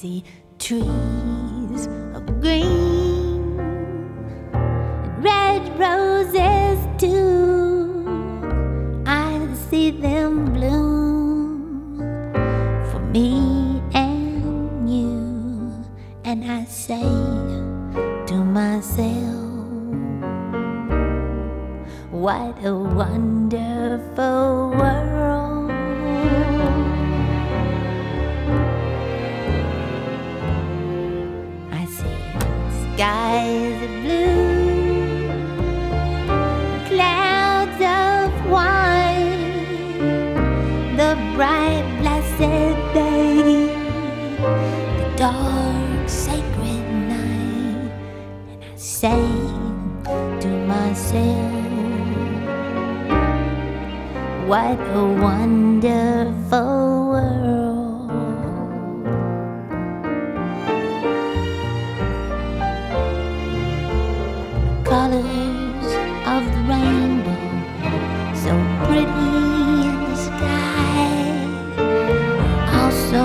see trees of green and red roses too. I see them bloom for me and you, and I say to myself. What a wonderful world. Skies of blue, clouds of white, the bright, blessed day, the dark, sacred night, and I say to myself. What a wonderful Colors of the rainbow, so pretty in the sky. Also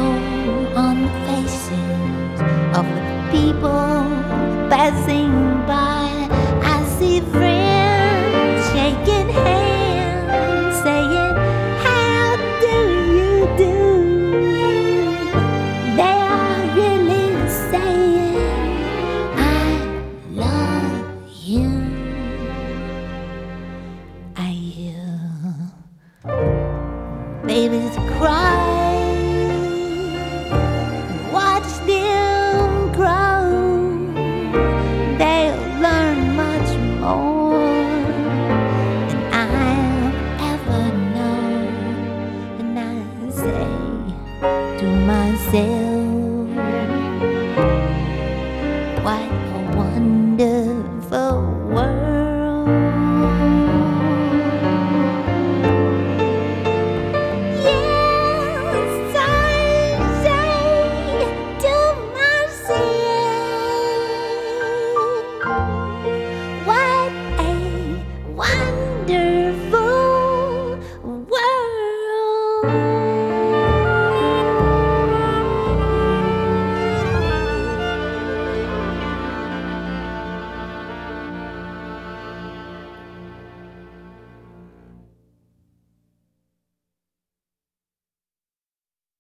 on the faces of the people passing by. I see friends babies cry. Watch them grow. They'll learn much more than I'll ever know. And I say to myself, what?